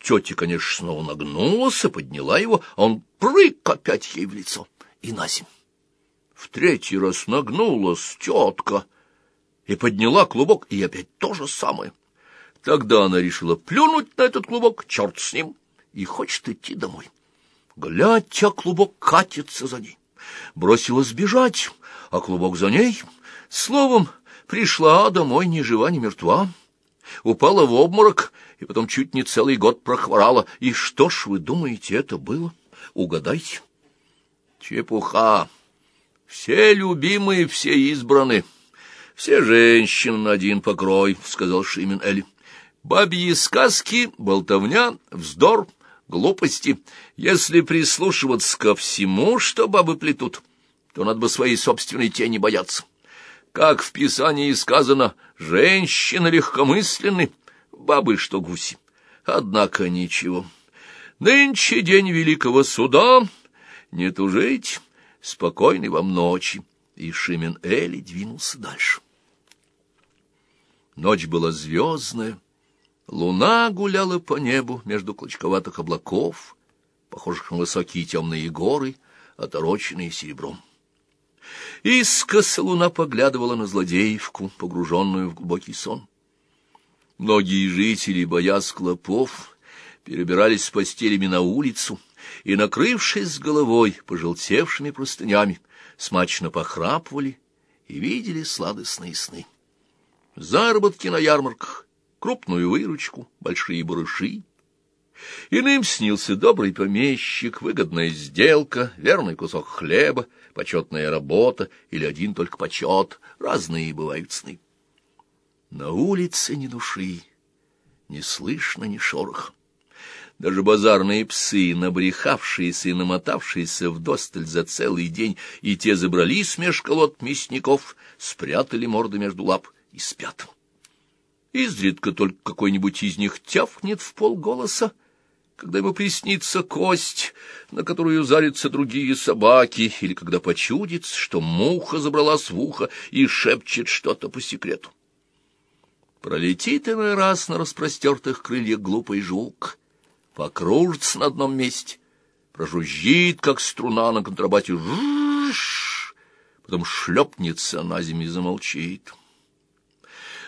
Тетя, конечно, снова нагнулась и подняла его, а он прыг опять ей в лицо и на землю. В третий раз нагнулась тетка и подняла клубок, и опять то же самое. Тогда она решила плюнуть на этот клубок, черт с ним, и хочет идти домой. Глядя, клубок катится за ней. Бросилась бежать, а клубок за ней. Словом, пришла домой ни жива, ни мертва. Упала в обморок и потом чуть не целый год прохворала. И что ж вы думаете, это было? Угадайте. Чепуха. Все любимые, все избраны. Все женщины на один покрой, — сказал Шимен Эли. Бабьи сказки, болтовня, вздор, глупости. Если прислушиваться ко всему, что бабы плетут, то надо бы своей собственной тени бояться. Как в Писании сказано, женщины легкомысленны, бабы что гуси. Однако ничего. Нынче день великого суда, не тужить, спокойной вам ночи. И Шимен Эли двинулся дальше. Ночь была звездная, луна гуляла по небу между клочковатых облаков, похожих на высокие темные горы, отороченные серебром. Искоса луна поглядывала на злодеевку, погруженную в глубокий сон. Многие жители, боясь клопов, перебирались с постелями на улицу и, накрывшись головой пожелтевшими простынями, смачно похрапывали и видели сладостные сны. Заработки на ярмарках, крупную выручку, большие барыши. Иным снился добрый помещик, выгодная сделка, верный кусок хлеба, почетная работа или один только почет. Разные бывают сны. На улице ни души, не слышно ни шороха. Даже базарные псы, набрехавшиеся и намотавшиеся вдосталь за целый день, и те забрались меж колод мясников, спрятали морды между лап и спят. Изредка только какой-нибудь из них тявкнет в полголоса, когда ему приснится кость, на которую зарятся другие собаки, или когда почудится, что муха забралась в ухо и шепчет что-то по секрету. Пролетит иной раз на распростертых крыльях глупый жук, покружится на одном месте, прожужжит, как струна на контрабате, потом шлепнется на землю и замолчит.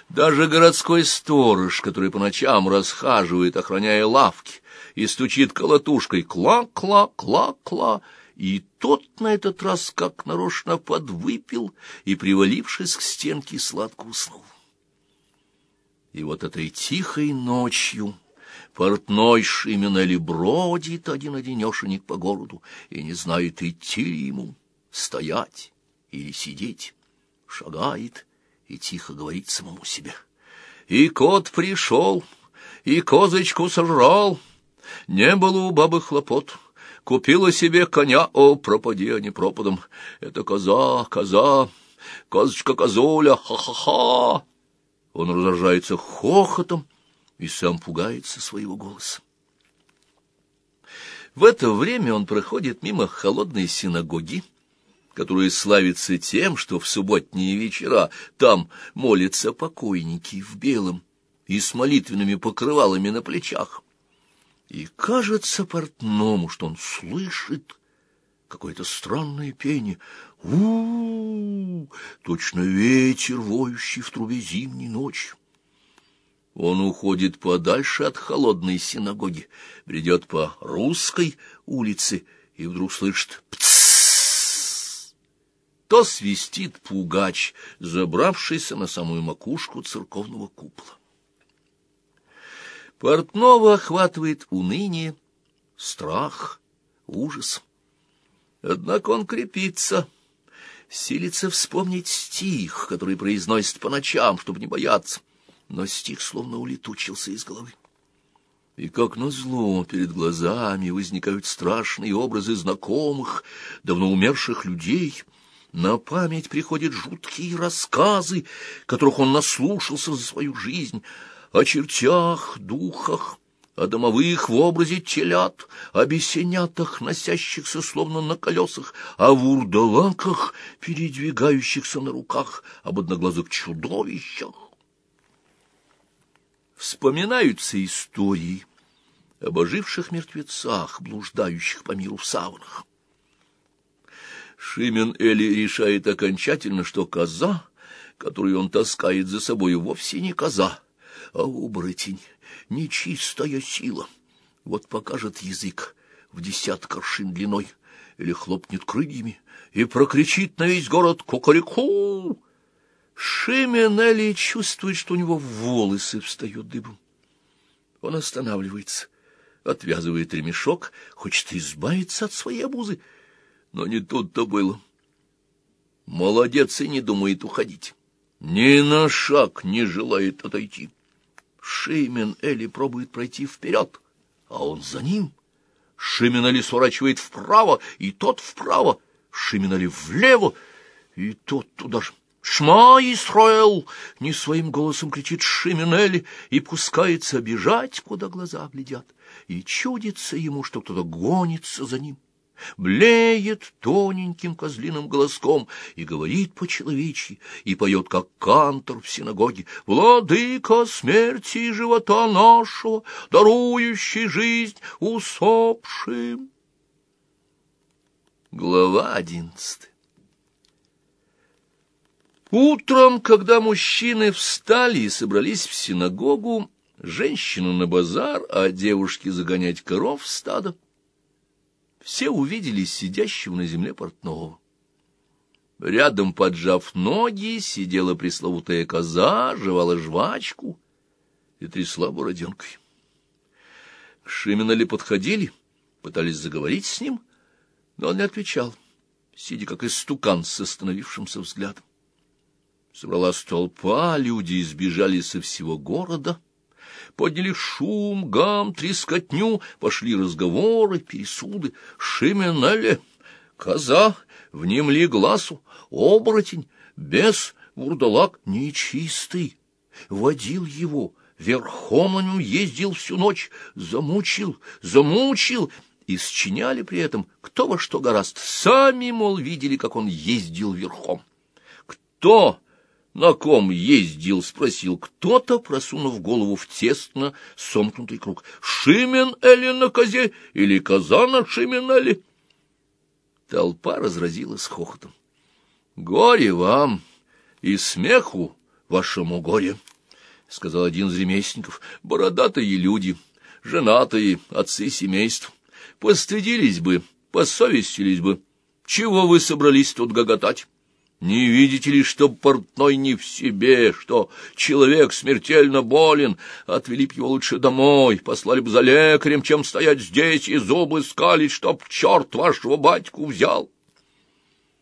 Даже городской сторож, который по ночам расхаживает, охраняя лавки, и стучит колотушкой «кла-кла-кла-кла», и тот на этот раз как нарочно подвыпил и, привалившись к стенке, сладко уснул. И вот этой тихой ночью портной Шименели бродит один-одинешенек по городу и не знает, идти ли ему, стоять или сидеть, шагает и тихо говорит самому себе. И кот пришел, и козочку сожрал, не было у бабы хлопот. Купила себе коня, о, пропади, а не пропадом. Это коза, коза, козочка-козуля, ха-ха-ха. Он раздражается хохотом и сам пугается своего голоса. В это время он проходит мимо холодной синагоги, которая славится тем, что в субботние вечера там молятся покойники в белом и с молитвенными покрывалами на плечах. И кажется портному, что он слышит какое-то странное пение. у Точно ветер, воющий в трубе зимней ночью. Он уходит подальше от холодной синагоги, бредет по русской улице и вдруг слышит «пцссс». То свистит пугач, забравшийся на самую макушку церковного купола. Портного охватывает уныние, страх, ужас. Однако он крепится, силится вспомнить стих, который произносит по ночам, чтобы не бояться, но стих словно улетучился из головы. И как назло перед глазами возникают страшные образы знакомых, давно умерших людей. На память приходят жуткие рассказы, которых он наслушался за свою жизнь, о чертях, духах, о домовых в образе телят, о бесенятах, носящихся словно на колесах, о вурдалаках, передвигающихся на руках, об одноглазых чудовищах. Вспоминаются истории об оживших мертвецах, блуждающих по миру в саванах. Шимен Эли решает окончательно, что коза, которую он таскает за собой, вовсе не коза, а оборотень, нечистая сила. Вот покажет язык в десяток аршин длиной или хлопнет крыльями и прокричит на весь город «Кукареку!». Шименели чувствует, что у него волосы встают дыбом. Он останавливается, отвязывает ремешок, хочет избавиться от своей обузы, но не тут-то было. Молодец и не думает уходить. Ни на шаг не желает отойти. Шимен Эли пробует пройти вперед, а он за ним. Шимен Эли сворачивает вправо, и тот вправо. Шимен Эли влево, и тот туда же. «Шма, Исраэл!» — не своим голосом кричит Шименели и пускается бежать, куда глаза глядят, и чудится ему, что кто-то гонится за ним блеет тоненьким козлиным голоском и говорит по-человечьи, и поет, как кантор в синагоге, «Владыка смерти и живота нашего, дарующий жизнь усопшим». Глава одиннадцатая Утром, когда мужчины встали и собрались в синагогу, женщину на базар, а девушки загонять коров в стадо, все увидели сидящего на земле портного. Рядом, поджав ноги, сидела пресловутая коза, жевала жвачку и трясла бороденкой. Шимина ли подходили, пытались заговорить с ним, но он не отвечал, сидя как истукан с остановившимся взглядом. Собралась толпа, люди избежали со всего города — подняли шум, гам, трескотню, пошли разговоры, пересуды. Шименеле, коза, внемли глазу, оборотень, бес, вурдалак, нечистый. Водил его, верхом на нем ездил всю ночь, замучил, замучил, и счиняли при этом кто во что гораст. Сами, мол, видели, как он ездил верхом. Кто на ком ездил? — спросил кто-то, просунув голову в тесно сомкнутый круг. — Шимен или на козе? Или коза на Шименеле? Толпа разразилась хохотом. — Горе вам и смеху вашему горе, — сказал один из ремесленников. — Бородатые люди, женатые, отцы семейств. Постыдились бы, посовестились бы. Чего вы собрались тут гоготать? Не видите ли, что портной не в себе, что человек смертельно болен? Отвели б его лучше домой, послали бы за лекарем, чем стоять здесь и зубы скалить, чтоб черт вашего батьку взял.